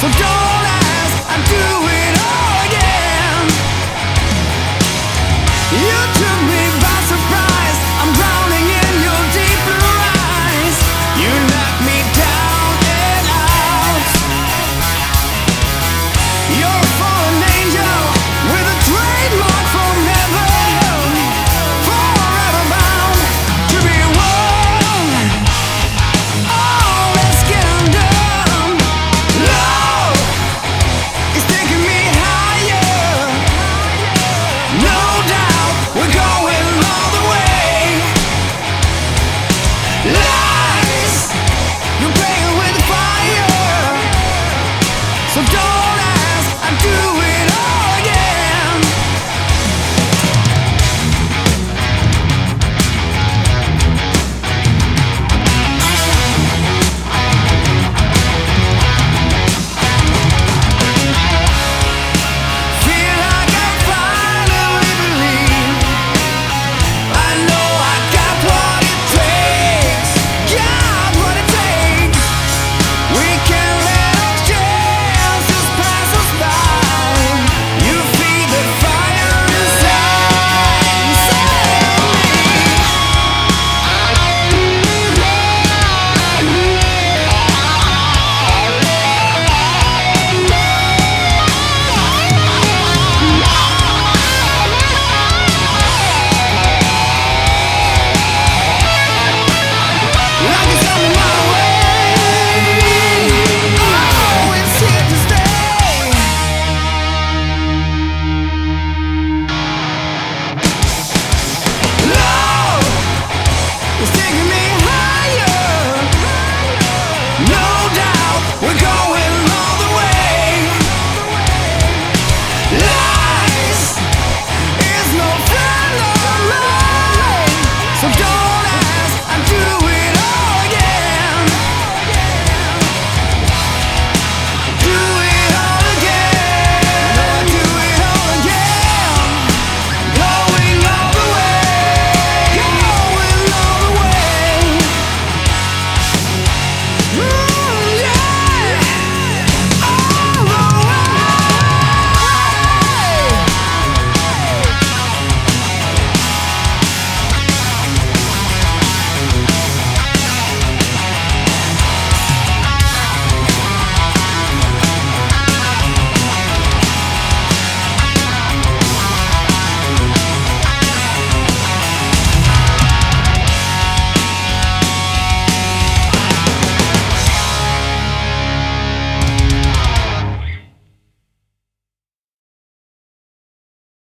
So don't